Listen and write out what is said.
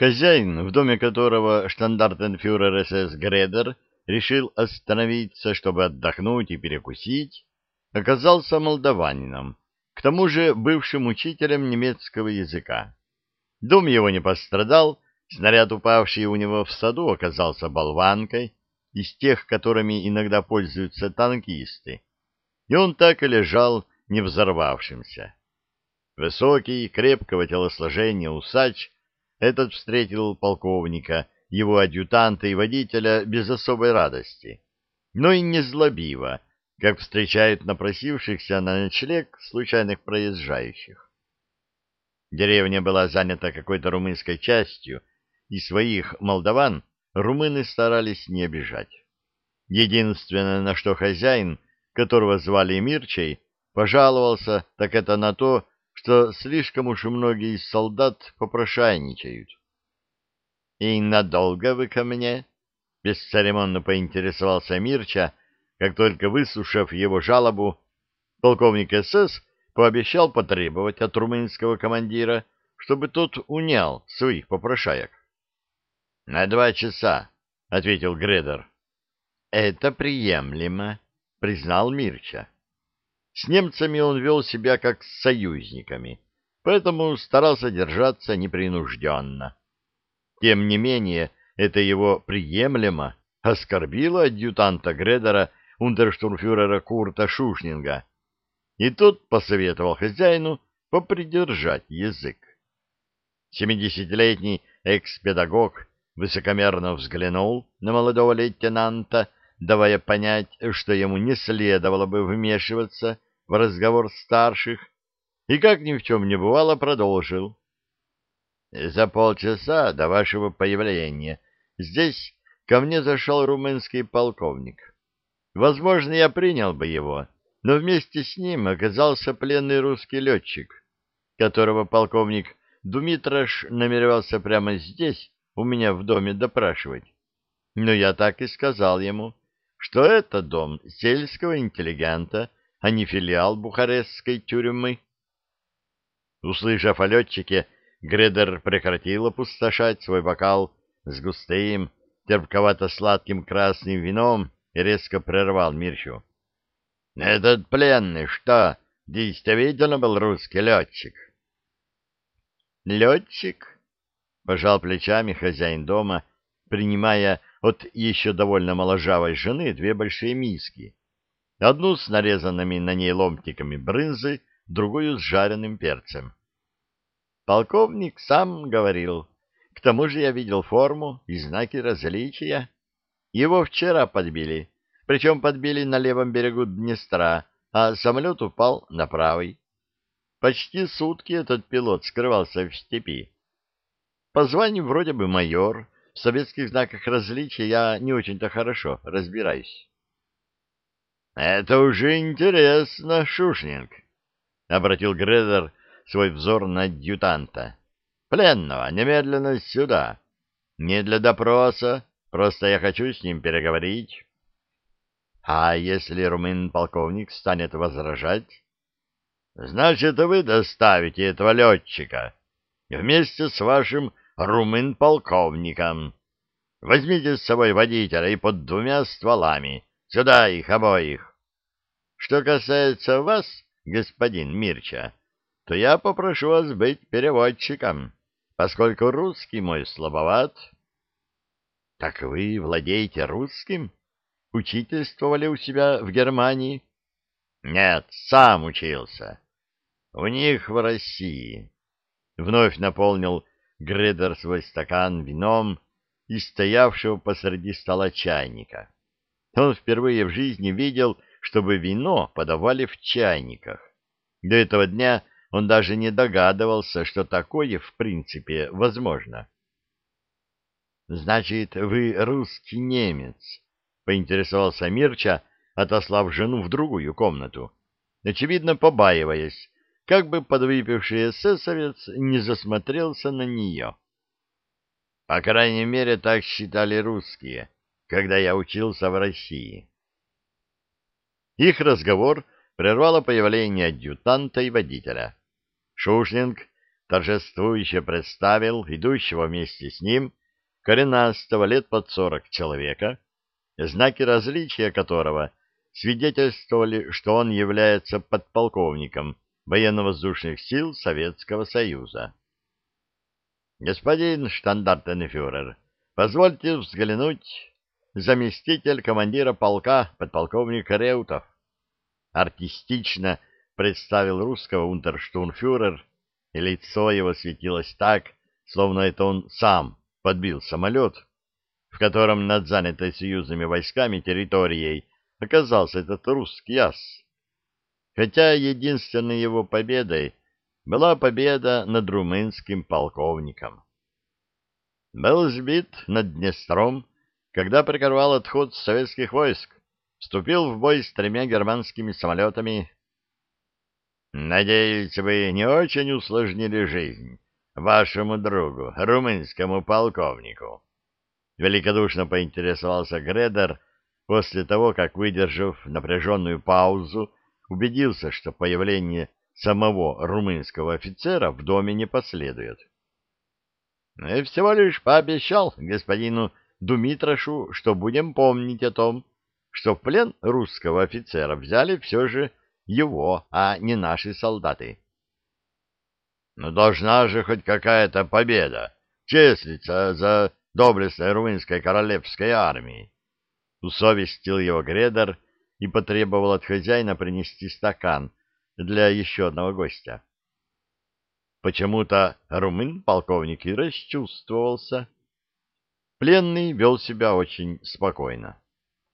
Хозяин, в доме которого штандартенфюрер СС Гредер решил остановиться, чтобы отдохнуть и перекусить, оказался молдаванином, к тому же бывшим учителем немецкого языка. Дом его не пострадал, снаряд, упавший у него в саду, оказался болванкой, из тех, которыми иногда пользуются танкисты, и он так и лежал не взорвавшимся. Высокий, крепкого телосложения усач этот встретил полковника, его адъютанта и водителя без особой радости, но и не злобиво, как встречают напросившихся на ночлег случайных проезжающих. Деревня была занята какой-то румынской частью, и своих молдаван румыны старались не обижать. Единственное, на что хозяин, которого звали Мирчей, пожаловался, так это на то, что слишком уж многие из солдат попрошайничают. — И надолго вы ко мне? — бесцеремонно поинтересовался Мирча, как только выслушав его жалобу, полковник СС пообещал потребовать от румынского командира, чтобы тот унял своих попрошаек. — На два часа, — ответил Гредер. — Это приемлемо, — признал Мирча. С немцами он вел себя как с союзниками, поэтому старался держаться непринужденно. Тем не менее, это его приемлемо оскорбило адъютанта Гредера унтерштурмфюрера Курта Шушнинга, и тот посоветовал хозяину попридержать язык. Семидесятилетний экс-педагог высокомерно взглянул на молодого лейтенанта, давая понять, что ему не следовало бы вмешиваться в разговор старших, и, как ни в чем не бывало, продолжил. «За полчаса до вашего появления здесь ко мне зашел румынский полковник. Возможно, я принял бы его, но вместе с ним оказался пленный русский летчик, которого полковник Думитраш намеревался прямо здесь, у меня в доме, допрашивать. Но я так и сказал ему, что это дом сельского интеллигента, а не филиал бухарестской тюрьмы. Услышав о летчике, Гредер прекратил опустошать свой бокал с густым, терпковато-сладким красным вином и резко прервал Мирчу. — Этот пленный что, действительно был русский летчик? — Летчик? — пожал плечами хозяин дома, принимая от еще довольно моложавой жены две большие миски. Одну с нарезанными на ней ломтиками брынзы, другую с жареным перцем. Полковник сам говорил. К тому же я видел форму и знаки различия. Его вчера подбили, причем подбили на левом берегу Днестра, а самолет упал на правый. Почти сутки этот пилот скрывался в степи. По званию вроде бы майор, в советских знаках различия я не очень-то хорошо разбираюсь. — Это уже интересно, Шушнинг, — обратил Гредер свой взор на адъютанта. — Пленного, немедленно сюда. Не для допроса, просто я хочу с ним переговорить. — А если румын-полковник станет возражать? — Значит, вы доставите этого летчика вместе с вашим румын-полковником. Возьмите с собой водителя и под двумя стволами. Сюда их обоих. Что касается вас, господин Мирча, то я попрошу вас быть переводчиком, поскольку русский мой слабоват. — Так вы владеете русским? Учительствовали у себя в Германии? — Нет, сам учился. У них в России. Вновь наполнил Гредер свой стакан вином из стоявшего посреди стола чайника. Он впервые в жизни видел, чтобы вино подавали в чайниках. До этого дня он даже не догадывался, что такое в принципе возможно. «Значит, вы русский немец?» — поинтересовался Мирча, отослав жену в другую комнату, очевидно побаиваясь, как бы подвыпивший эсэсовец не засмотрелся на нее. По крайней мере, так считали русские, когда я учился в России. Их разговор прервало появление адъютанта и водителя. Шушнинг торжествующе представил идущего вместе с ним коренастого лет под сорок человека, знаки различия которого свидетельствовали, что он является подполковником военно-воздушных сил Советского Союза. «Господин штандартенфюрер, позвольте взглянуть заместитель командира полка, подполковник Реутов». Артистично представил русского унтерштурмфюрер, и лицо его светилось так, словно это он сам подбил самолет, в котором над занятой союзными войсками территорией оказался этот русский ас. Хотя единственной его победой была победа над румынским полковником. Был сбит над Днестром, когда прикрывал отход советских войск, вступил в бой с тремя германскими самолетами. «Надеюсь, вы не очень усложнили жизнь вашему другу, румынскому полковнику?» Великодушно поинтересовался Гредер после того, как, выдержав напряженную паузу, убедился, что появление самого румынского офицера в доме не последует. «И всего лишь пообещал господину Думитрошу, что будем помнить о том, что в плен русского офицера взяли все же его, а не наши солдаты. Но должна же хоть какая-то победа числиться за доблестной румынской королевской армией. Усовестил его Гредер и потребовал от хозяина принести стакан для еще одного гостя. Почему-то румын полковник и расчувствовался. Пленный вел себя очень спокойно.